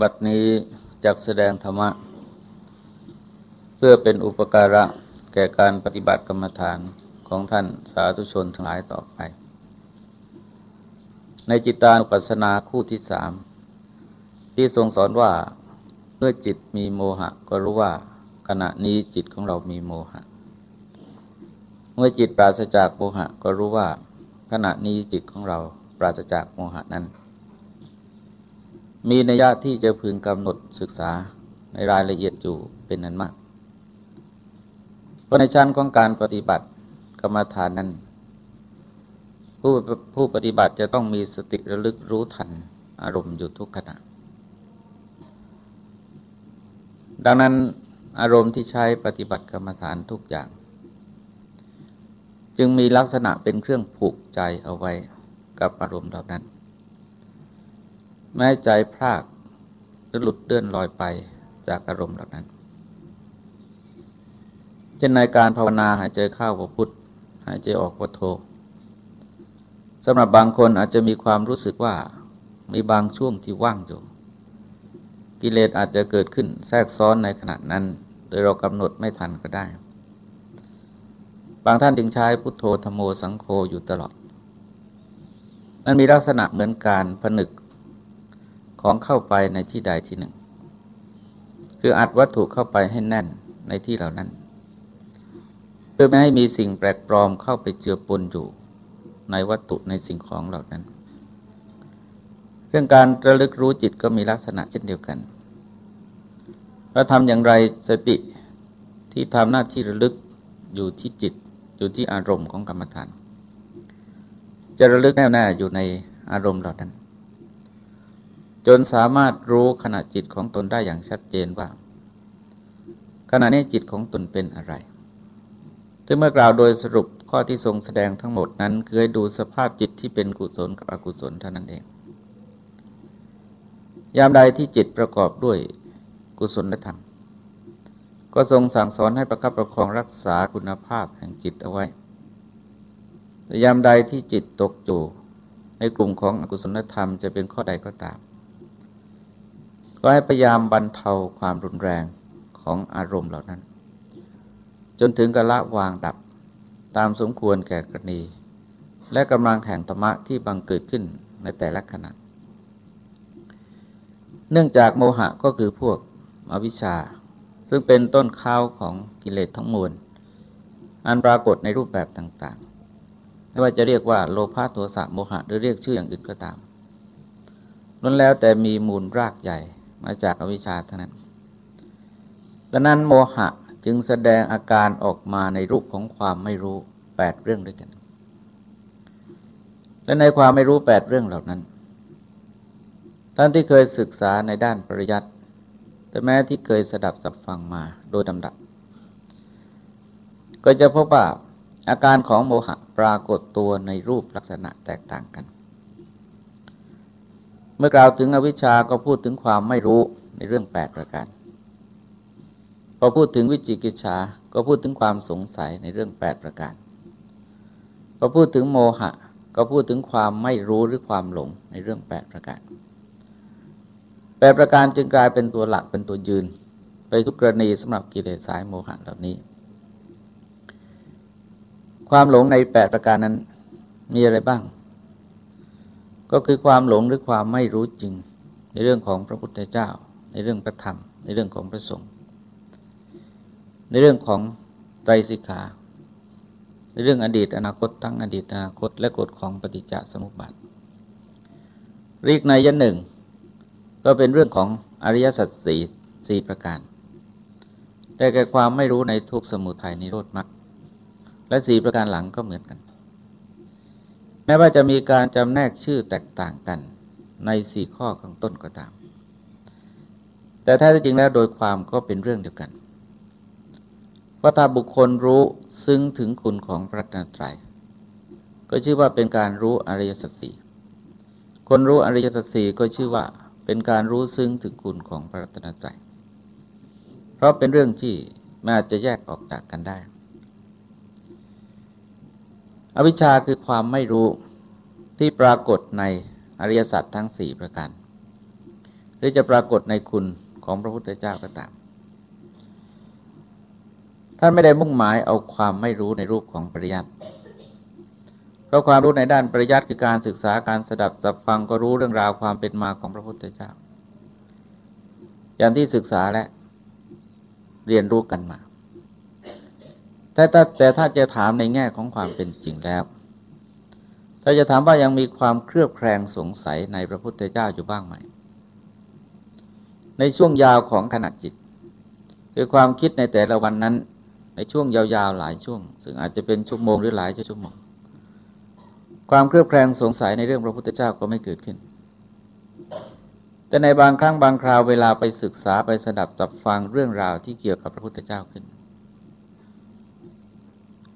บัดนี้จักแสดงธรรมะ เพื่อเป็นอุปการะแก่การปฏิบัติกรรมฐานของท่านสาธุชนทั้งหลายต่อไป ในจิตานุปัสสนาคู่ที่สามที่ทรงสอนว่าเมื่อจิตมีโมหะ ก็รู้ว่าขณะนี้จิตของเรามีโมหะ เมื่อจิตปราศจากโมหะ ก็รู้ว่าขณะนี้จิตของเราปราศจากโมหะนั้น มีนัยยะที่จะพึงกำหนดศึกษาในรายละเอียดอยู่เป็นนั้นมาก เพราะในชั้นของการปฏิบัติกรรมฐานนั้น ผู้ผู้ปฏิบัติจะต้องมีสติระลึกรู้ทันอารมณ์อยู่ทุกขณะ ดังนั้นอารมณ์ที่ใช้ปฏิบัติกรรมฐานทุกอย่าง จึงมีลักษณะเป็นเครื่องผูกใจเอาไว้กับอารมณ์เหล่านั้น แม้ใจพลากหรือหลุดเลื่อนลอยไปจากอารมณ์เหล่านั้น เช่นในการภาวนาหายใจเข้าพพุทธหายใจออกพโทสำหรับบางคนอาจจะมีความรู้สึกว่ามีบางช่วงที่ว่างอยู่ กิเลสอาจจะเกิดขึ้นแทรกซ้อนในขณะนั้น โดยเรากำหนดไม่ทันก็ได้ บางท่านจึงใช้พุทโธธโมสังโฆอยู่ตลอดมันมีลักษณะเหมือนการผนึก ของเข้าไปในที่ใดที่หนึ่ง คืออัดวัตถุเข้าไปให้แน่นในที่เหล่านั้น เพื่อไม่ให้มีสิ่งแปลกปลอมเข้าไปเจือปนอยู่ในวัตถุในสิ่งของเหล่านั้น เรื่องการระลึกรู้จิตก็มีลักษณะเช่นเดียวกันเราทำอย่างไรสติที่ทำหน้าที่ระลึกอยู่ที่จิตอยู่ที่อารมณ์ของกรรมฐาน จะระลึกแน่วแน่อยู่ในอารมณ์เหล่านั้น จนสามารถรู้ขณะจิตของตนได้อย่างชัดเจนว่า ขณะนี้จิตของตนเป็นอะไรถึงเมื่อกล่าวโดยสรุปข้อที่ทรงแสดงทั้งหมดนั้นคือให้ดูสภาพจิตที่เป็นกุศลกับอกุศลเท่านั้นเอง ยามใดที่จิตประกอบด้วยกุศลธรรม ก็ทรงสั่งสอนให้ประคับประคองรักษาคุณภาพแห่งจิตเอาไว้ยามใดที่จิตตกอยู่ในกลุ่มของอกุศลธรรมจะเป็นข้อใดก็ตาม ก็ให้พยายามบรรเทาความรุนแรงของอารมณ์เหล่านั้น จนถึงกละวางดับตามสมควรแก่กรณี และกำลังแห่งธรรมะที่บังเกิดขึ้นในแต่ละขณะ เนื่องจากโมหะก็คือพวกอวิชชา ซึ่งเป็นต้นข้าวของกิเลสทั้งมวล อันปรากฏในรูปแบบต่างๆ ไม่ว่าจะเรียกว่าโลภะโทสะโมหะหรือเรียกชื่ออย่างอื่นก็ตามล้วนแล้วแต่มีมูลรากใหญ่ มาจากอวิชชาเท่านั้นดังนั้นโมหะจึงแสดงอาการออกมาในรูปของความไม่รู้แปดเรื่องด้วยกัน และในความไม่รู้แปดเรื่องเหล่านั้น ท่านที่เคยศึกษาในด้านปริยัติแต่แม้ที่เคยสดับสับฟังมาโดยลำดับ ก็จะพบว่าอาการของโมหะปรากฏตัวในรูปลักษณะแตกต่างกัน มื่อกล่าวถึงอวิชชาก็พูดถึงความไม่รู้ในเรื่อง 8 ประการ พอพูดถึงวิจิกิจฉาก็พูดถึงความสงสัยในเรื่อง 8 ประการ พอพูดถึงโมหะ ก็พูดถึงความไม่รู้หรือความหลงในเรื่อง 8 ประการแปประการจึงกลายเป็นตัวหลักเป็นตัวยืน ไปทุกกรณีสำหรับกิเลสสายโมหะเหล่านี้ ความหลงใน 8 ประการนั้นมีอะไรบ้าง ก็คือความหลงหรือความไม่รู้จริง ในเรื่องของพระพุทธเจ้า ในเรื่องพระธรรม ในเรื่องของพระสงฆ์ในเรื่องของใจสิกขาในเรื่องอดีตอนาคตทั้งอดีตอนาคต และกฎของปฏิจจสมุปบาทรีกในยันหนึ่ง ก็เป็นเรื่องของอริยสัจสี่สี่ประการ ได้แก่ความไม่รู้ในทุกสมุทัยนิโรธมรรคและสี่ประการหลังก็เหมือนกัน แม้ว่าจะมีการจำแนกชื่อแตกต่างกันในสี่ข้อข้างต้นก็ตาม แต่แท้จริงแล้วโดยความก็เป็นเรื่องเดียวกันว่าถ้าบุคคลรู้ซึ้งถึงคุณของพระตนตรัย ก็ชื่อว่าเป็นการรู้อริยสัจสี่คนรู้อริยสัจสี่ก็ชื่อว่าเป็นการรู้ซึ้งถึงคุณของพระตนตรัยเพราะเป็นเรื่องที่ไม่อาจจะแยกออกจากกันได้ อวิชชาคือความไม่รู้ที่ปรากฏในอริยสัจทั้งสี่ประการหรือจะปรากฏในคุณของพระพุทธเจ้าก็ตามท่านไม่ได้มุ่งหมายเอาความไม่รู้ในรูปของปริยัติเพราะความรู้ในด้านปริยัติคือการศึกษาการสดับสับฟังก็รู้เรื่องราวความเป็นมาของพระพุทธเจ้า อย่างที่ศึกษาและเรียนรู้กันมา แต่ถ้าแต่ถ้าจะถามในแง่ของความเป็นจริงแล้ว ถ้าจะถามว่ายังมีความเครือบแคลงสงสัยในพระพุทธเจ้าอยู่บ้างไหม ในช่วงยาวของขณะจิต คือความคิดในแต่ละวันนั้น ในช่วงยาวๆหลายช่วง ซึ่งอาจจะเป็นชั่วโมงหรือหลายชั่วโมง ความเครือบแคลงสงสัยในเรื่องพระพุทธเจ้าก็ไม่เกิดขึ้นแต่ในบางครั้งบางคราวเวลาไปศึกษาไปสดับจับฟังเรื่องราวที่เกี่ยวกับพระพุทธเจ้าขึ้น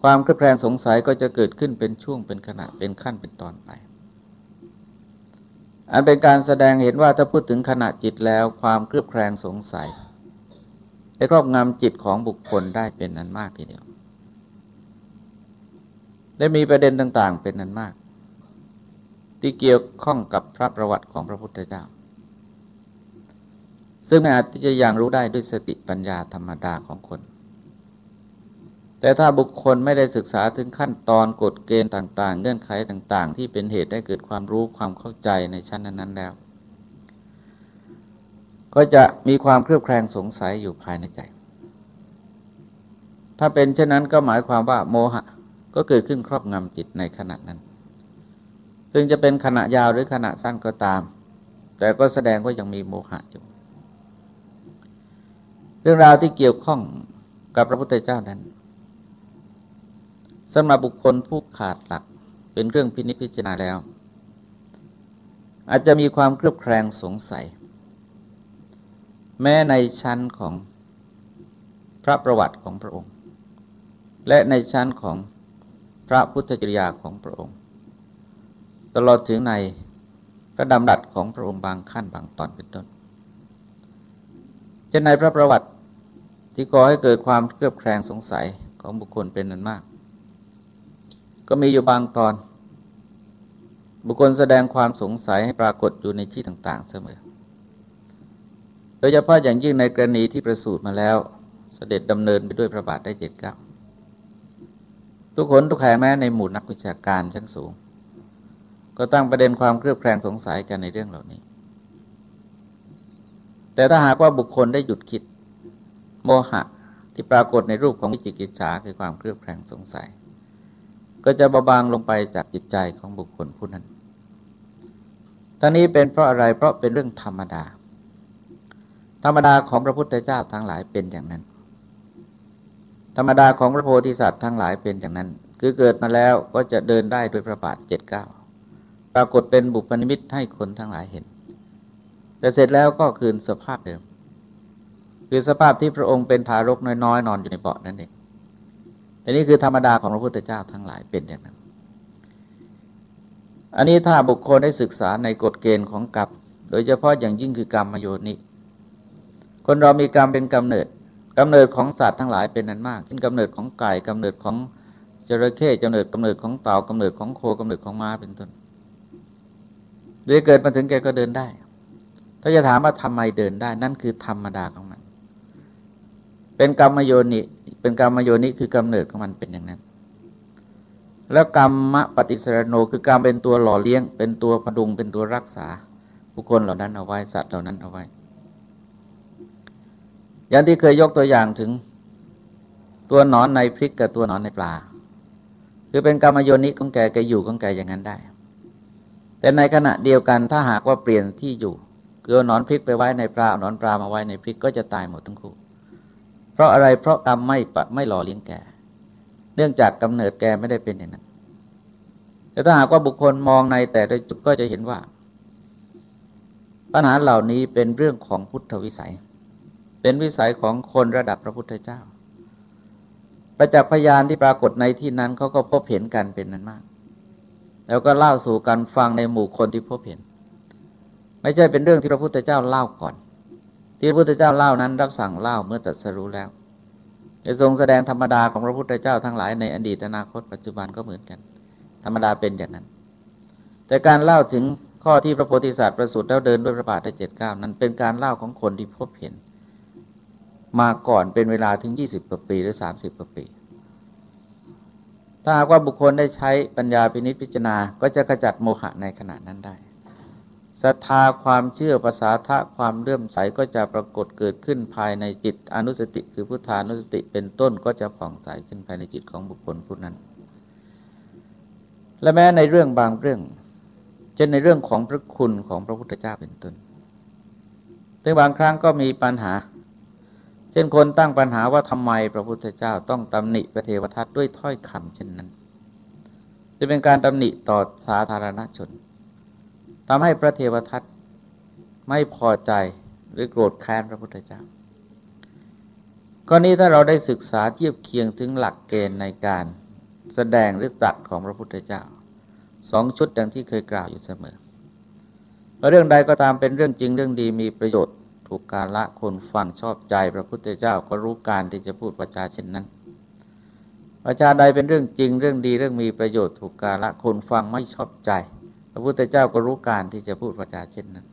ความเครือบแคลงสงสัยก็จะเกิดขึ้นเป็นช่วงเป็นขณะเป็นขั้นเป็นตอนไป อันเป็นการแสดงเห็นว่าถ้าพูดถึงขณะจิตแล้วความเครือบแคลงสงสัยได้ครอบงำจิตของบุคคลได้เป็นนั้นมากทีเดียว ได้มีประเด็นต่าง ๆ เป็นนั้นมาก ที่เกี่ยวข้องกับพระประวัติของพระพุทธเจ้า ซึ่งไม่อาจที่จะยังรู้ได้ด้วยสติปัญญาธรรมดาของคน แต่ถ้าบุคคลไม่ได้ศึกษาถึงขั้นตอนกฎเกณฑ์ต่าง ๆ เงื่อนไขต่างๆ ที่เป็นเหตุให้เกิดความรู้ความเข้าใจในชั้นนั้นๆแล้ว ก็จะมีความเครือบแคลงสงสัยอยู่ภายในใจ ถ้าเป็นเช่นนั้นก็หมายความว่าโมหะ ก็เกิดขึ้นครอบงำจิตในขณะนั้น ซึ่งจะเป็นขณะยาวหรือขณะสั้นก็ตาม แต่ก็แสดงว่ายังมีโมหะอยู่ เรื่องราวที่เกี่ยวข้องกับพระพุทธเจ้านั้น สำหรับบุคคลผู้ขาดหลักเป็นเรื่องพินิจพิจารณาแล้ว อาจจะมีความเครือบแคลงสงสัย แม้ในชั้นของพระประวัติของพระองค์ และในชั้นของพระพุทธจริยาของพระองค์ ตลอดถึงในพระดำรัสของพระองค์บางขั้นบางตอนเป็นต้นเช่นในพระประวัติที่ก่อให้เกิดความเครือบแคลงสงสัยของบุคคลเป็นนั้นมาก ก็มีอยู่บางตอน บุคคลแสดงความสงสัยให้ปรากฏอยู่ในที่ต่าง ๆ เสมอ โดยเฉพาะอย่างยิ่งในกรณีที่ประสูติมาแล้วเสด็จดำเนินไปด้วยพระบาทได้เจ็ดเก้าทุกคนทุกแห่แม้ในหมู่นักวิชาการชั้นสูง ก็ตั้งประเด็นความเครือบแคลงสงสัยกันในเรื่องเหล่านี้ แต่ถ้าหากว่าบุคคลได้หยุดคิด โมหะที่ปรากฏในรูปของวิจิกิจฉาคือความเครือบแคลงสงสัย ก็จะเบาบางลงไปจากจิตใจของบุคคลผู้นั้นทั้งนี้เป็นเพราะอะไรเพราะเป็นเรื่องธรรมดา ธรรมดาของพระพุทธเจ้าทั้งหลายเป็นอย่างนั้น ธรรมดาของพระโพธิสัตว์ทั้งหลายเป็นอย่างนั้น คือเกิดมาแล้วก็จะเดินได้โดยพระบาทเจ็ดเก้าปรากฏเป็นบุพนิมิตให้คนทั้งหลายเห็น แต่เสร็จแล้วก็คืนสภาพเดิม คือสภาพที่พระองค์เป็นทารกน้อยๆนอนอยู่ในเบาะนั่นเอง แต่นี่คือธรรมดาของพระพุทธเจ้าทั้งหลายเป็นอย่างนั้น อันนี้ถ้าบุคคลได้ศึกษาในกฎเกณฑ์ของกรรมโดยเฉพาะอย่างยิ่งคือกรรมมโยนิคนเรามีกรรมเป็นกำเนิดกำเนิดของสัตว์ทั้งหลายเป็นนั้นมากเช่นกำเนิดของไก่กำเนิดของจระเข้กำเนิดกำเนิดของเต่ากำเนิดของโคกำเนิดของม้าเป็นต้นโดยเกิดมาถึงแกก็เดินได้ ถ้าจะถามว่าทำไมเดินได้ นั่นคือธรรมดาของมัน เป็นกรรมโยนิเป็นกรรมโยนิคือกำเนิดของมันเป็นอย่างนั้น แล้วกรรมปฏิสรโนคือกรรมเป็นตัวหล่อเลี้ยง เป็นตัวพดุงเป็นตัวรักษาบุคคลเหล่านั้นเอาไว้สัตว์เหล่านั้นเอาไว้ อย่างที่เคยยกตัวอย่างถึงตัวหนอนในพริกกับตัวหนอนในปลา คือเป็นกรรมโยนิของแกแกอยู่ของแกอย่างนั้นได้ แต่ในขณะเดียวกันถ้าหากว่าเปลี่ยนที่อยู่คือเอาหนอนพริกไปไว้ในปลาหนอนปลามาไว้ในพริกก็จะตายหมดทั้งคู่ เพราะอะไรเพราะกรรมไม่ปไม่หล่อเลี้ยงแกเนื่องจากกำเนิดแกไม่ได้เป็นอย่างนั้นแต่ถ้าหากว่าบุคคลมองในแต่โดยจุดก็จะเห็นว่า ปัญหาเหล่านี้เป็นเรื่องของพุทธวิสัย เป็นวิสัยของคนระดับพระพุทธเจ้า ประจักษ์พยานที่ปรากฏในที่นั้นเขาก็พบเห็นกันเป็นนั้นมาก แล้วก็เล่าสู่กันฟังในหมู่คนที่พบเห็น ไม่ใช่เป็นเรื่องที่พระพุทธเจ้าเล่าก่อน ที่พระพุทธเจ้าเล่านั้น รับสั่งเล่าเมื่อตรัสรู้แล้วจะทรงแสดงธรรมดาของพระพุทธเจ้าทั้งหลายในอดีตอนาคตปัจจุบันก็เหมือนกัน ธรรมดาเป็นอย่างนั้น แต่การเล่าถึงข้อที่พระโพธิสัตว์ประสูติแล้วเดินด้วยพระบาทได้เจ็ดเก้านั้นเป็นการเล่าของคนที่พบเห็น มาก่อนเป็นเวลาถึง20กว่าปีหรือ30กว่าปี ถ้าหากว่าบุคคลได้ใช้ปัญญาพินิจพิจารณาก็จะขจัดโมหะในขณะนั้นได้ ศรัทธาความเชื่อภาษาทะความเลื่อมใสก็จะปรากฏเกิดขึ้นภายในจิตอนุสติ คือพุทธานุสติเป็นต้นก็จะผ่องใสขึ้นภายในจิตของบุคคลผู้นั้น และแม้ในเรื่องบางเรื่องเช่นในเรื่องของพระคุณของพระพุทธเจ้าเป็นต้นแต่บางครั้งก็มีปัญหา เช่นคนตั้งปัญหาว่าทำไมพระพุทธเจ้าต้องตำหนิพระเทวทัตด้วยถ้อยคำเช่นนั้น จะเป็นการตำหนิต่อสาธารณชน ทำให้พระเทวทัตไม่พอใจหรือโกรธแค้นพระพุทธเจ้าก้อนี้ถ้าเราได้ศึกษาเทียบเคียงถึงหลักเกณฑ์ในการแสดงหรือตัดของพระพุทธเจ้าสองชุดดังที่เคยกล่าวอยู่เสมอเรื่องใดก็ตามเป็นเรื่องจริงเรื่องดีมีประโยชน์ ถูกการละคนฟังชอบใจพระพุทธเจ้าก็รู้การที่จะพูดประชาเช่นนั้นประชาใดเป็นเรื่องจริงเรื่องดีเรื่องมีประโยชน์ถูกการละคนฟังไม่ชอบใจ ระพุทธเจ้าก็รู้การที่จะพูดประชาเช่นนั้น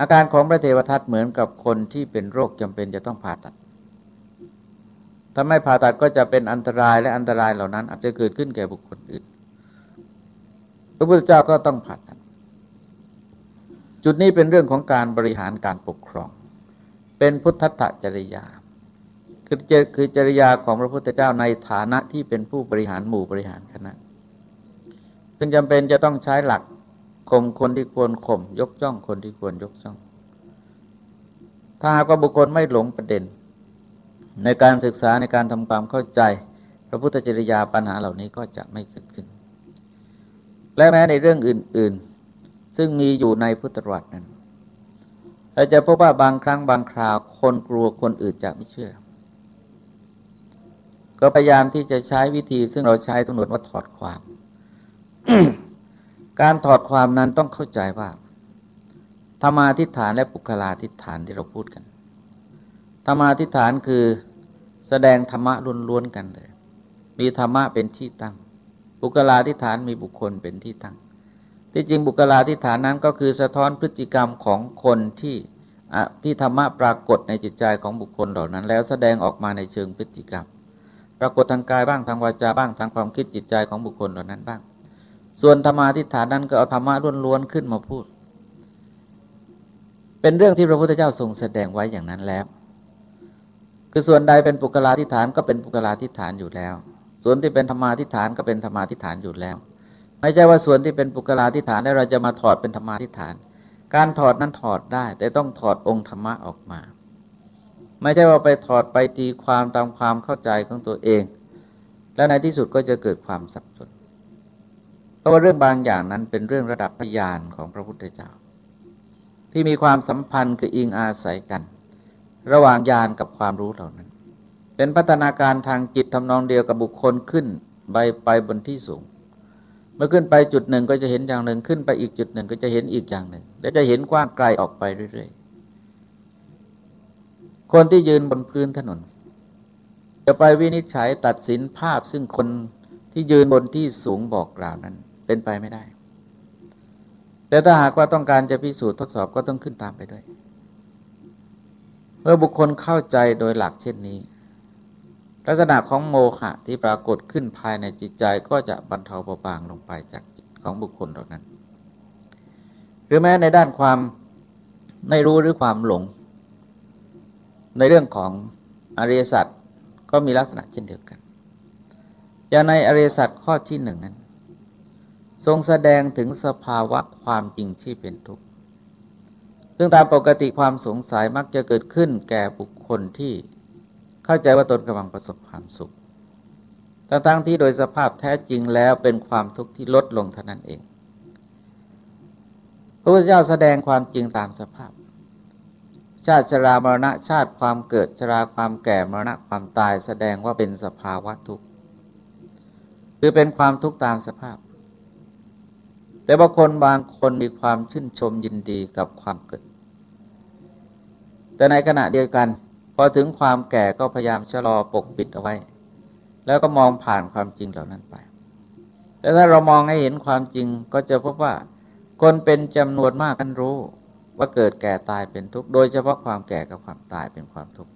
อาการของพระเทวทัตเหมือนกับคนที่เป็นโรคจำเป็นจะต้องผ่าตัด ถ้าไม่ผ่าตัดก็จะเป็นอันตรายและอันตรายเหล่านั้น อาจจะเกิดขึ้นแก่บุคคลอื่น พระพุทธเจ้าก็ต้องผ่าตัด จุดนี้เป็นเรื่องของการบริหารการปกครอง เป็นพุทธะจริยาคือคือจริยาของพระพุทธเจ้าในฐานะที่เป็นผู้บริหารหมู่บริหารคณะ ซึ่งจำเป็นจะต้องใช้หลักข่มคนที่ควรข่มยกจ้องคนที่ควรยกจ้อง ถ้าหากว่าบุคคลไม่หลงประเด็น ในการศึกษาในการทำความเข้าใจ พระพุทธจริยาปัญหาเหล่านี้ก็จะไม่เกิดขึ้น และแม้ในเรื่องอื่น ๆ ซึ่งมีอยู่ในพุทธวัตินั้นเราจะพบว่าบางครั้งบางคราวคนกลัวคนอื่นจะไม่เชื่อ ก็พยายามที่จะใช้วิธีซึ่งเราใช้ตำรวจว่าถอดความ การถอดความนั้นต้องเข้าใจว่าธรรมาทิฏฐานและปุคลาทิฏฐานที่เราพูดกันธรรมาทิฏฐานคือแสดงธรรมะล้วนๆกันเลย มีธรรมะเป็นที่ตั้ง บุคลาธิฐานมีบุคคลเป็นที่ตั้ง ที่จริงบุคลาธิฐานนั้นก็คือสะท้อนพฤติกรรมของคนที่ที่ธรรมะปรากฏในจิตใจของบุคคลเหล่านั้น แล้วแสดงออกมาในเชิงพฤติกรรม ปรากฏทางกายบ้างทางวาจาบ้างทางความคิดจิตใจของบุคคลเหล่านั้นบ้าง ส่วนธรรมาทิฏฐานนั้นก็เอาธรรมะล้วนๆขึ้นมาพูด เป็นเรื่องที่พระพุทธเจ้าทรงแสดงไว้อย่างนั้นแล้ว คือส่วนใดเป็นปุกลาธิฐานก็เป็นปุกลาธิฐานอยู่แล้ว ส่วนที่เป็นธรรมาธิฐานก็เป็นธรรมาธิฐานอยู่แล้ว ไม่ใช่ว่าส่วนที่เป็นปุกลาธิฐานแล้วเราจะมาถอดเป็นธรรมาธิฐาน การถอดนั้นถอดได้ แต่ต้องถอดองค์ธรรมะออกมา ไม่ใช่ว่าไปถอดไปตีความตามความเข้าใจของตัวเอง และในที่สุดก็จะเกิดความสับสน ราะว่าเรื่องบางอย่างนั้นเป็นเรื่องระดับพยานของพระพุทธเจ้า ที่มีความสัมพันธ์คืออิงอาศัยกัน ระหว่างญาณกับความรู้เหล่านั้น เป็นพัฒนาการทางจิตทำนองเดียวกับบุคคลขึ้นไปไปบนที่สูง เมื่อขึ้นไปจุดหนึ่งก็จะเห็นอย่างหนึ่งขึ้นไปอีกจุดหนึ่งก็จะเห็นอีกอย่างหนึ่ง และจะเห็นกว้างไกลออกไปเรื่อยๆ คนที่ยืนบนพื้นถนน จะไปวินิจฉัยตัดสินภาพซึ่งคนที่ยืนบนที่สูงบอกกล่าวนั้น เป็นไปไม่ได้ แต่ถ้าหากว่าต้องการจะพิสูจน์ทดสอบก็ต้องขึ้นตามไปด้วย เมื่อบุคคลเข้าใจโดยหลักเช่นนี้ ลักษณะของโมหะที่ปรากฏขึ้นภายในจิตใจก็จะบรรเทาเบาบางลงไปจากจิตของบุคคลเหล่านั้น หรือแม้ในด้านความไม่รู้หรือความหลง ในเรื่องของอริยสัจก็มีลักษณะเช่นเดียวกัน อย่างในอริยสัจข้อที่หนึ่งนั้น ทรงแสดงถึงสภาวะความจริงที่เป็นทุกข์ ซึ่งตามปกติความสงสัยมักจะเกิดขึ้นแก่บุคคลที่เข้าใจว่าตนกำลังประสบความสุข ทั้งทั้งที่โดยสภาพแท้จริงแล้วเป็นความทุกข์ที่ลดลงเท่านั้นเอง พระพุทธเจ้าแสดงความจริงตามสภาพ ชาติชรามรณะชาติความเกิดชราความแก่มรณะความตายแสดงว่าเป็นสภาวะทุกข์ คือเป็นความทุกข์ตามสภาพ แต่บางคนบางคนมีความชื่นชมยินดีกับความเกิด แต่ในขณะเดียวกัน พอถึงความแก่ก็พยายามชะลอปกปิดเอาไว้ แล้วก็มองผ่านความจริงเหล่านั้นไป แต่ถ้าเรามองให้เห็นความจริงก็จะพบว่า คนเป็นจำนวนมากกันรู้ ว่าเกิดแก่ตายเป็นทุกข์ โดยเฉพาะความแก่กับความตายเป็นความทุกข์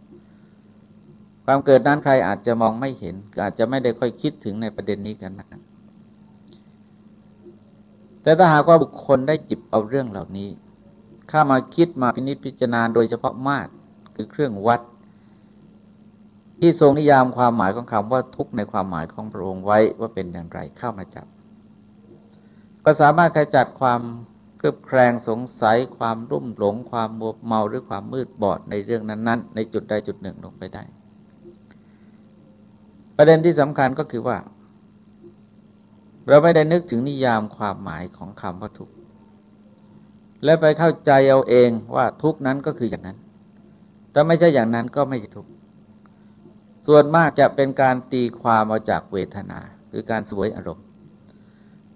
ความเกิดนั้นใครอาจจะมองไม่เห็น อาจจะไม่ได้ค่อยคิดถึงในประเด็นนี้กันนะ แต่ถ้าหากว่าบุคคลได้จิบเอาเรื่องเหล่านี้ เข้ามาคิดมาพินิจพิจารณาโดยเฉพาะมาตรคือเครื่องวัด ที่ทรงนิยามความหมายของคำว่าทุกข์ในความหมายของพระองค์ไว้ว่าเป็นอย่างไรเข้ามาจับ ก็สามารถขจัดความเครือบแคลงสงสัยความรุ่มหลง ความมัวเมาหรือความมืดบอดในเรื่องนั้น ๆ ในจุดใดจุดหนึ่งลงไปได้ ประเด็นที่สำคัญก็คือว่า เราไม่ได้นึกถึงนิยามความหมายของคำว่าทุกข์และไปเข้าใจเอาเองว่าทุกข์นั้นก็คืออย่างนั้นแต่ไม่ใช่อย่างนั้นก็ไม่ใช่ทุกข์ส่วนมากจะเป็นการตีความมาจากเวทนา คือการสวยอารมณ์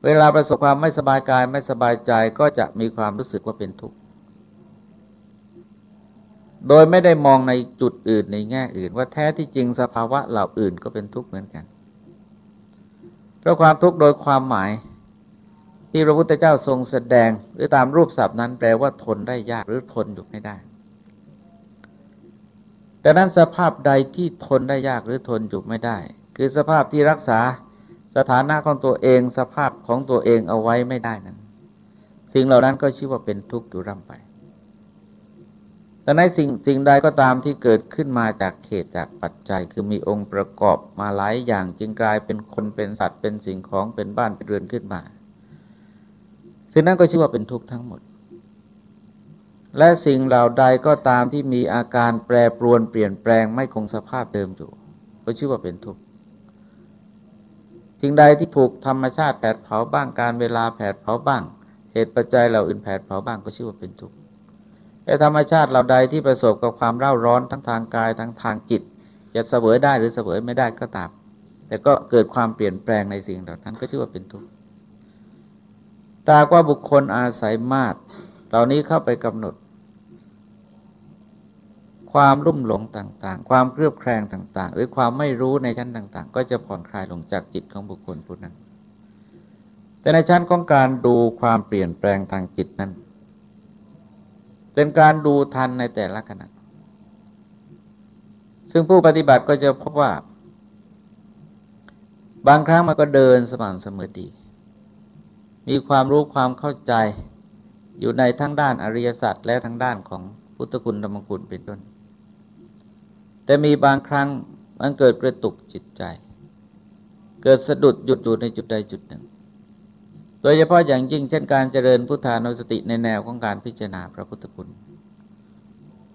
เวลาประสบความไม่สบายกายไม่สบายใจก็จะมีความรู้สึกว่าเป็นทุกข์โดยไม่ได้มองในจุดอื่นในแง่อื่น ว่าแท้ที่จริงสภาวะเหล่าอื่นก็เป็นทุกข์เหมือนกัน เพราะความทุกข์โดยความหมาย ที่พระพุทธเจ้าทรงแสดง หรือตามรูปศัพท์นั้นแปลว่าทนได้ยากหรือทนอยู่ไม่ได้ดังนั้นสภาพใดที่ทนได้ยากหรือทนอยู่ไม่ได้ คือสภาพที่รักษาสถานะของตัวเอง สภาพของตัวเองเอาไว้ไม่ได้นั้น สิ่งเหล่านั้นก็ชื่อว่าเป็นทุกข์อยู่ร่ำไป แต่ในสิ่งสิ่งใดก็ตามที่เกิดขึ้นมาจากเหตุจากปัจจัย คือมีองค์ประกอบมาหลายอย่างจึงกลายเป็นคนเป็นสัตว์เป็นสิ่งของเป็นบ้านเป็นเรือนขึ้นมาสิ่งนั้นก็ชื่อว่าเป็นทุกข์ทั้งหมด และสิ่งเหล่าใดก็ตามที่มีอาการแปรปรวนเปลี่ยนแปลงไม่คงสภาพเดิมอยู่ ก็ชื่อว่าเป็นทุกข์สิ่งใดที่ถูกธรรมชาติแผดเผาบ้างการเวลาแผดเผาบ้าง เหตุปัจจัยเหล่าอื่นแผดเผาบ้างก็ชื่อว่าเป็นทุกข์ แต่ธรรมชาติเหล่าใดที่ประสบกับความเร่าร้อนทั้งทางกายทั้งทางจิต จะเสวยได้หรือเสวยไม่ได้ก็ตาม แต่ก็เกิดความเปลี่ยนแปลงในสิ่งเหล่านั้นก็ชื่อว่าเป็นทุกข์ตาว่าบุคคลอาศัยมาตรเหล่านี้เข้าไปกำหนด ความรุ่มหลงต่างๆ ความเครือบแคลงต่าง ๆ หรือความไม่รู้ในชั้นต่าง ๆ ก็จะผ่อนคลายลงจากจิตของบุคคลผู้นั้น แต่ในชั้นของการดูความเปลี่ยนแปลงทางจิตนั้น เป็นการดูทันในแต่ละขณะ ซึ่งผู้ปฏิบัติก็จะพบว่า บางครั้งมันก็เดินสม่ำเสมอดี มีความรู้ความเข้าใจอยู่ในทั้งด้านอริยสัจและทั้งด้านของพุทธคุณธรรมคุณเป็นต้น แต่มีบางครั้งมันเกิดกระตุกจิตใจ เกิดสะดุดหยุดอยู่ในจุดใดจุดหนึ่ง ดยเฉพาะอย่างยิ่งเช่นการเจริญพุทธานุสติในแนวของการพิจารณาพระพุทธคุณ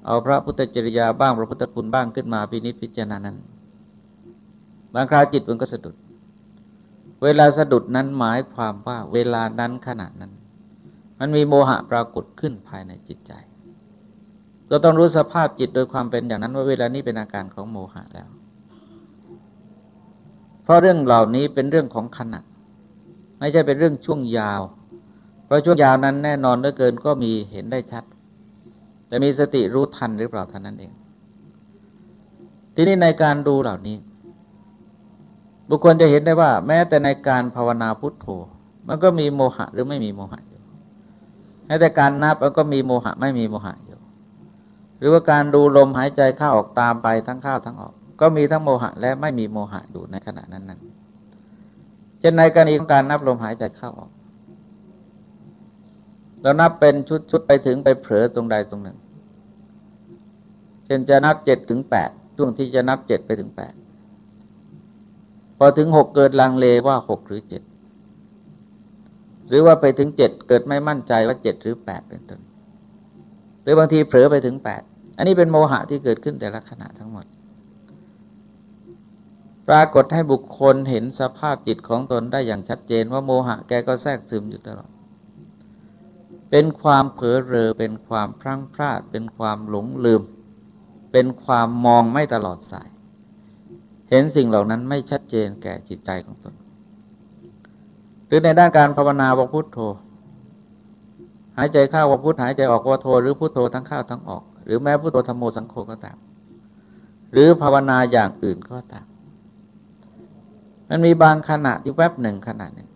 เอาพระพุทธจริยาบ้างพระพุทธคุณบ้างขึ้นมาพินิจพิจารณานั้น บางคราวจิตมันก็สะดุด เวลาสะดุดนั้นหมายความว่าเวลานั้นขณะนั้น มันมีโมหะปรากฏขึ้นภายในจิตใจเราต้องรู้สภาพจิตโดยความเป็นอย่างนั้นว่าเวลานี้เป็นอาการของโมหะแล้ว เพราะเรื่องเหล่านี้เป็นเรื่องของขณะ ไม่ใช่เป็นเรื่องช่วงยาว เพราะช่วงยาวนั้นแน่นอนเหลือเกินก็มีเห็นได้ชัด แต่มีสติรู้ทันหรือเปล่าท่านั้นเอง ทีนี้ในการดูเหล่านี้ บุคคลจะเห็นได้ว่า แม้แต่ในการภาวนาพุทโธมันก็มีโมหะหรือไม่มีโมหะอยู่แม้แต่การนับมันก็มีโมหะไม่มีโมหะอยู่ หรือว่าการดูลมหายใจเข้าออกตามไปทั้งเข้าทั้งออก ก็มีทั้งโมหะและไม่มีโมหะอยู่ในขณะนั้นนั้น เช่นในกรณีของการนับลมหายใจเข้าออกเรานับเป็นชุดๆไปถึงไปเผลอตรงใดตรงหนึ่ง เช่นจะนับเจ็ดถึงแปดช่วงที่จะนับเจ็ดไปถึงแปดพอถึงหกเกิดลังเลว่าหกหรือเจ็ดหรือว่าไปถึงเจ็ดเกิดไม่มั่นใจว่าเจ็ดหรือแปดเป็นต้นหรือบางทีเผลอไปถึงแปดอันนี้เป็นโมหะที่เกิดขึ้นแต่ละขณะทั้งหมด ปรากฏให้บุคคลเห็นสภาพจิตของตนได้อย่างชัดเจนว่าโมหะแกก็แทรกซึมอยู่ตลอด เป็นความเผลอเรอเป็นความพลั้งพลาด เป็นความหลงลืม เป็นความมองไม่ตลอดสาย เห็นสิ่งเหล่านั้นไม่ชัดเจนแก่จิตใจของตน หรือในด้านการภาวนาว่าพุทโธ หายใจเข้าว่าพุทหายใจออกว่าโธหรือพุทโธทั้งเข้าทั้งออก หรือแม้พุทโธธรรมโมสังโฆก็ตาม หรือภาวนาอย่างอื่นก็ตาม มันมีบางขณะที่แวบหนึ่งขณะหนึ่ง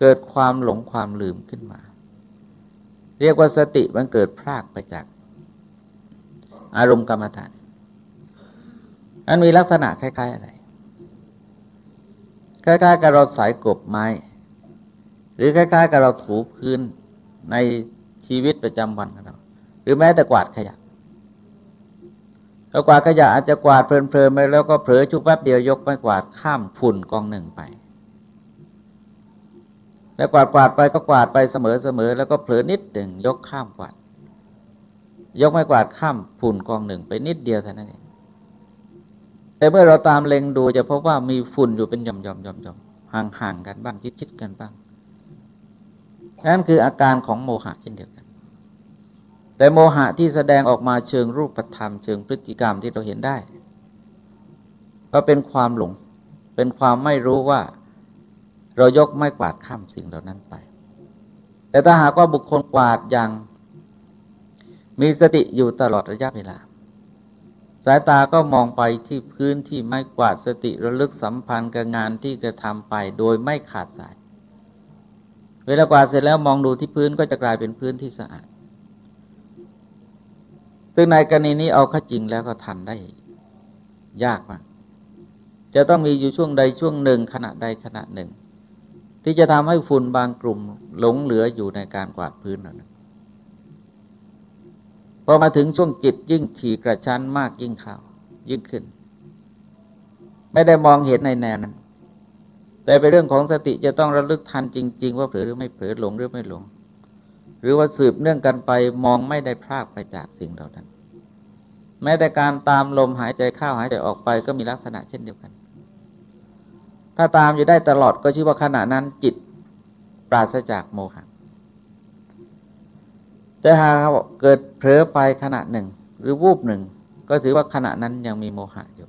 เกิดความหลงความลืมขึ้นมา เรียกว่าสติมันเกิดพรากไปจาก อารมณ์กรรมฐานอันมีลักษณะคล้าย ๆ อะไร คล้าย ๆ กับเราสายกบไม้ หรือคล้าย ๆ กับเราถูพื้นในชีวิตประจำวันของเรา หรือแม้แต่กวาดขยะ เรากวาดขยะอาจจะกวาดเพลินๆไปแล้วก็เผลอชุบแป๊บเดียวยกไม้กวาดข้ามฝุ่นกองหนึ่งไป แล้วกวาดกวาดไปก็กวาดไปเสมอๆแล้วก็เผลอนิดหนึ่งยกข้ามกวาด ยกไม้กวาดข้ามฝุ่นกองหนึ่งไปนิดเดียวเท่านั้นเองแต่เมื่อเราตามเล็งดูจะพบว่ามีฝุ่นอยู่เป็นหย่อมๆย่อมๆห่างๆกันบ้างชิดๆกันบ้างนั่นคืออาการของโมหะเช่นเดียวกัน แต่โมหะที่แสดงออกมาเชิงรูปธรรม เชิงพฤติกรรมที่เราเห็นได้ก็เป็นความหลง เป็นความไม่รู้ว่า เรายกไม่กวาดข้ามสิ่งเหล่านั้นไป แต่ถ้าหากว่าบุคคลกวาดอย่าง มีสติอยู่ตลอดระยะเวลา สายตาก็มองไปที่พื้นที่ไม่กวาดสติระลึกสัมพันธ์กับงานที่กระทำไปโดยไม่ขาดสาย เวลากวาดเสร็จแล้วมองดูที่พื้นก็จะกลายเป็นพื้นที่สะอาด ซึ่งในกรณีนี้เอาข้าจริงแล้วก็ทำได้ยากมาก จะต้องมีอยู่ช่วงใดช่วงหนึ่งขณะใดขณะหนึ่ง ที่จะทำให้ฝุ่นบางกลุ่มหลงเหลืออยู่ในการกวาดพื้นนั้นพอมาถึงช่วงจิตยิ่งฉีกระชั้นมากยิ่งเข้ายิ่งขึ้น ไม่ได้มองเห็นในแนวนั้น แต่เป็นเรื่องของสติจะต้องระลึกทันจริง ๆ ว่าเผลอหรือไม่เผลอหลงหรือไม่หลง หรือว่าสืบเนื่องกันไปมองไม่ได้พลากไปจากสิ่งเหล่านั้น แม้แต่การตามลมหายใจเข้าหายใจออกไปก็มีลักษณะเช่นเดียวกัน ถ้าตามอยู่ได้ตลอดก็ชื่อว่าขณะนั้นจิตปราศจากโมหะแต่หากเกิดเผลอไปขณะหนึ่ง หรือวูบหนึ่ง ก็ถือว่าขณะนั้นยังมีโมหะอยู่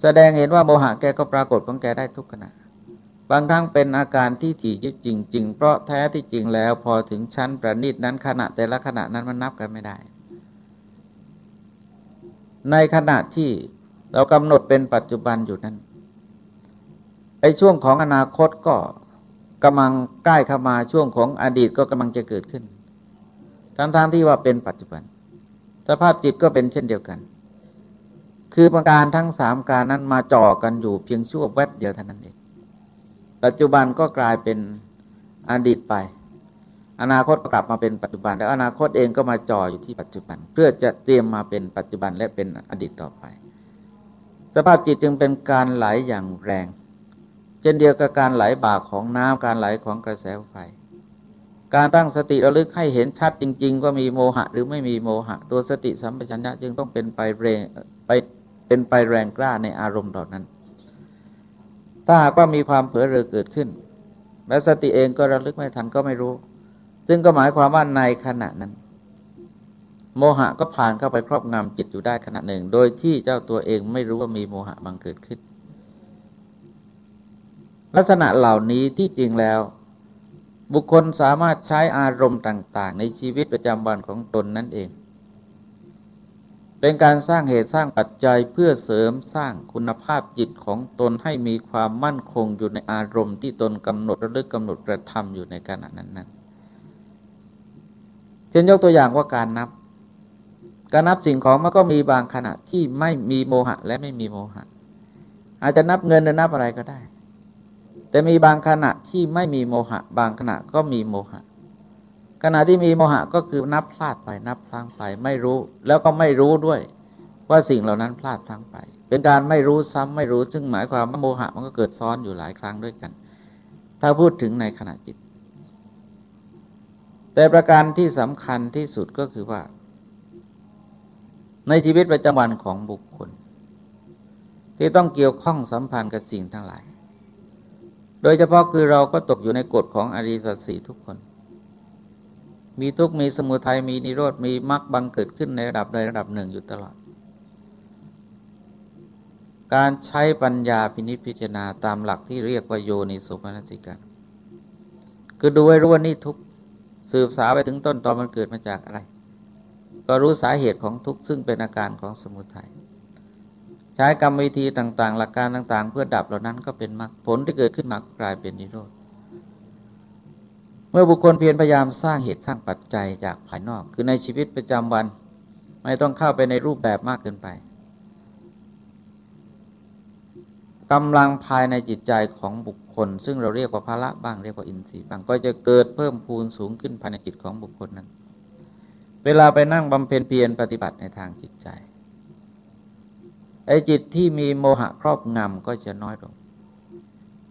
แสดงเห็นว่าโมหะแกก็ปรากฏของแกได้ทุกขณะ บางครั้งเป็นอาการที่ถี่ยิบจริงๆเพราะแท้ที่จริงแล้วพอถึงชั้นประณีตนั้นขณะแต่ละขณะนั้นมันนับกันไม่ได้ ในขณะที่เรากำหนดเป็นปัจจุบันอยู่นั้นไอ้ช่วงของอนาคตก็กำลังใกล้เข้ามาช่วงของอดีตก็กำลังจะเกิดขึ้นทั้งๆทที่ว่าเป็นปัจจุบัน สภาพจิตก็เป็นเช่นเดียวกัน คือประการทั้งสามการนั้นมาจ่อกันอยู่เพียงชั่วแวบเดียวเท่านั้นเอง ปัจจุบันก็กลายเป็นอดีตไป อนาคตกลับมาเป็นปัจจุบัน แล้วอนาคตเองก็มาจ่ออยู่ที่ปัจจุบัน เพื่อจะเตรียมมาเป็นปัจจุบันและเป็นอดีตต่อไป สภาพจิตจึงเป็นการไหลอย่างแรง เช่นเดียวกับการไหลบากของน้ำการไหลของกระแสไฟ การตั้งสติระลึกให้เห็นชัดจริง ๆ ว่ามีโมหะ หรือไม่มีโมหะ ตัวสติสัมปชัญญะจึงต้องเป็นไปแรงไปเป็นไปแรงกล้าในอารมณ์เหล่านั้น ถ้าหากว่ามีความเผลอเรอเกิดขึ้น และสติเองก็ระลึกไม่ทันก็ไม่รู้ ซึ่งก็หมายความว่าในขณะนั้น โมหะก็ผ่านเข้าไปครอบงำจิตอยู่ได้ขณะหนึ่ง โดยที่เจ้าตัวเองไม่รู้ว่ามีโมหะบังเกิดขึ้น ลักษณะเหล่านี้ที่จริงแล้ว บุคคลสามารถใช้อารมณ์ต่าง ๆ ในชีวิตประจำวันของตนนั่นเอง เป็นการสร้างเหตุสร้างปัจจัยเพื่อเสริมสร้างคุณภาพจิตของตนให้มีความมั่นคงอยู่ในอารมณ์ที่ตนกำหนดระลึกกำหนดกระทำอยู่ในขณะนั้นๆเช่นยกตัวอย่างว่าการนับ การนับสิ่งของมันก็มีบางขณะที่ไม่มีโมหะและไม่มีโมหะ อาจจะนับเงินหรือนับอะไรก็ได้ แต่มีบางขณะที่ไม่มีโมหะ บางขณะก็มีโมหะ ขณะที่มีโมหะก็คือนับพลาดไปนับพลั้งไปไม่รู้แล้วก็ไม่รู้ด้วยว่าสิ่งเหล่านั้นพลาดพลั้งไป เป็นการไม่รู้ซ้ำไม่รู้ ซึ่งหมายความว่าโมหะมันก็เกิดซ้อนอยู่หลายครั้งด้วยกัน ถ้าพูดถึงในขณะจิต แต่ประการที่สำคัญที่สุดก็คือว่า ในชีวิตประจำวันของบุคคล ที่ต้องเกี่ยวข้องสัมพันธ์กับสิ่งทั้งหลาย โดยเฉพาะคือเราก็ตกอยู่ในกฎของอริสัจสี่ทุกคน มีทุกข์มีสมุทัยมีนิโรธมีมรรคบังเกิดขึ้นในระดับใดระดับหนึ่งอยู่ตลอด การใช้ปัญญาพินิจพิจารณาตามหลักที่เรียกว่าโยนิสุมนสิกาคือดูให้รู้ว่านี่ทุกสืบสาไปถึงต้นตอนมันเกิดมาจากอะไร ก็รู้สาเหตุของทุกซึ่งเป็นอาการของสมุทัยใช้กรรมวิธีต่างๆ หลักการต่าง ๆ เพื่อดับเหล่านั้นก็เป็นมรรคผลที่เกิดขึ้นมากลายเป็นนิโรธ เมื่อบุคคลเพียรพยายามสร้างเหตุสร้างปัจจัยจากภายนอก คือในชีวิตประจำวัน ไม่ต้องเข้าไปในรูปแบบมากเกินไปกำลังภายในจิตใจของบุคคล ซึ่งเราเรียกว่าภาระบ้างเรียกว่าอินทรีย์บ้างก็จะเกิดเพิ่มพูนสูงขึ้นภายในจิตของบุคคลนั้น เวลาไปนั่งบำเพ็ญเพียรปฏิบัติในทางจิตใจไอ้จิตที่มีโมหะครอบงำก็จะน้อยลง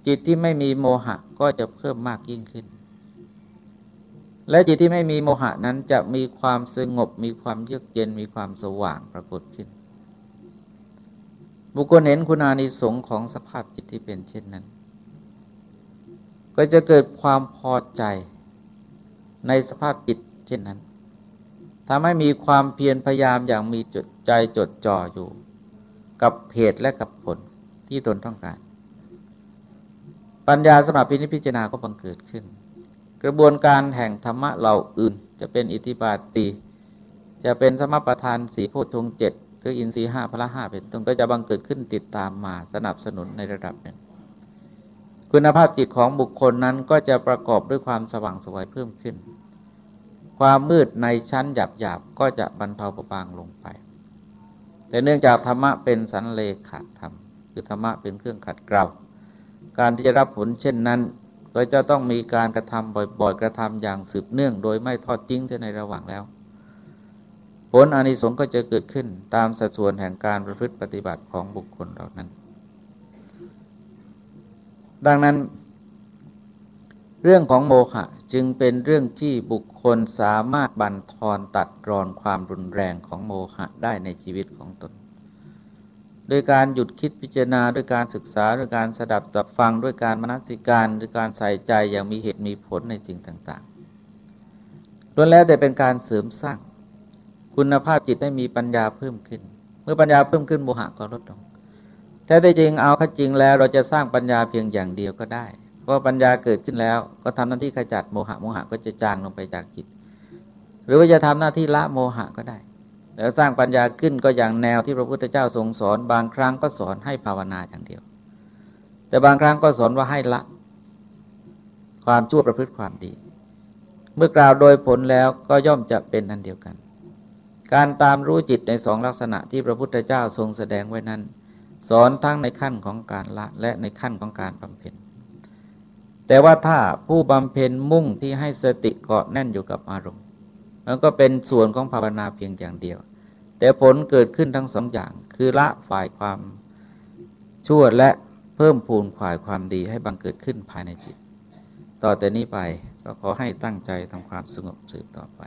จิตที่ไม่มีโมหะก็จะเพิ่มมากยิ่งขึ้น และจิตที่ไม่มีโมหะนั้นจะมีความสงบ มีความเยือกเย็นมีความสว่างปรากฏขึ้น บุคคลเห็นคุณานิสงของสภาพจิตที่เป็นเช่นนั้น ก็จะเกิดความพอใจในสภาพจิตเช่นนั้นทำให้มีความเพียรพยายามอย่างมีจดใจจดจ่ออยู่ กับเหตุและกับผลที่ตนต้องการ ปัญญาสำหรับพินิจพิจารณาก็บังเกิดขึ้น กระบวนการแห่งธรรมะเหล่าอื่น จะเป็นอิทธิบาทสี่จะเป็นสมประทานสีโพชงเจ็ดหรืออินทรีห้าพระห้าเป็นต้นก็จะบังเกิดขึ้นติดตามมาสนับสนุนในระดับหนึ่ง คุณภาพจิตของบุคคลนั้นก็จะประกอบด้วยความสว่างสวยเพิ่มขึ้น ความมืดในชั้นหยาบหยาบก็จะบรรเทาเบาบางลงไป แต่เนื่องจากธรรมะเป็นสันเลขาธรรม คือธรรมะเป็นเครื่องขัดเกลาการที่จะรับผลเช่นนั้น ก็จะต้องมีการกระทำบ่อยๆ กระทำอย่างสืบเนื่อง โดยไม่ทอดทิ้งในระหว่างแล้ว ผลอานิสงส์ก็จะเกิดขึ้นตามสัดส่วนแห่งการประพฤติปฏิบัติของบุคคลเหล่านั้น ดังนั้น เรื่องของโมหะจึงเป็นเรื่องที่บุคคลสามารถบันทอนตัดรอนความรุนแรงของโมหะได้ในชีวิตของตน โดยการหยุดคิดพิจารณาด้วยการศึกษาด้วยการสดับจับฟังด้วยการมนสิการด้วยการใส่ใจอย่างมีเหตุมีผลในสิ่งต่างๆล้วนแล้วแต่เป็นการเสริมสร้าง คุณภาพจิตให้มีปัญญาเพิ่มขึ้น เมื่อปัญญาเพิ่มขึ้นโมหะก็ลดลงแท้จริงเอาข้จริงแล้วเราจะสร้างปัญญาเพียงอย่างเดียวก็ได้ เพอปัญญาเกิดขึ้นแล้วก็ทำหน้าที่ขจัดโมหะโมหะก็จะจางลงไปจากจิต หรือว่าจะทำหน้าที่ละโมหะก็ได้ แล้วสร้างปัญญาขึ้นก็อย่างแนวที่พระพุทธเจ้าทรงสอน บางครั้งก็สอนให้ภาวนาอย่างเดียว แต่บางครั้งก็สอนว่าให้ละ ความชั่วประพฤติความดี เมื่อกล่าวโดยผลแล้วก็ย่อมจะเป็นนันเดียวกัน การตามรู้จิตในสองลักษณะที่พระพุทธเจ้าทรงแสดงไว้นั้น สอนทั้งในขั้นของการละและในขั้นของการบำเพ็ญแต่ว่าถ้าผู้บำเพ็ญมุ่งที่ให้สติเกาะแน่นอยู่กับอารมณ์มันก็เป็นส่วนของภาวนาเพียงอย่างเดียว แต่ผลเกิดขึ้นทั้งสองอย่าง คือละฝ่ายความชั่วและเพิ่มพูนฝ่ายความดีให้บังเกิดขึ้นภายในจิต ต่อแต่นี้ไปก็ขอให้ตั้งใจทำความสงบสืบต่อไป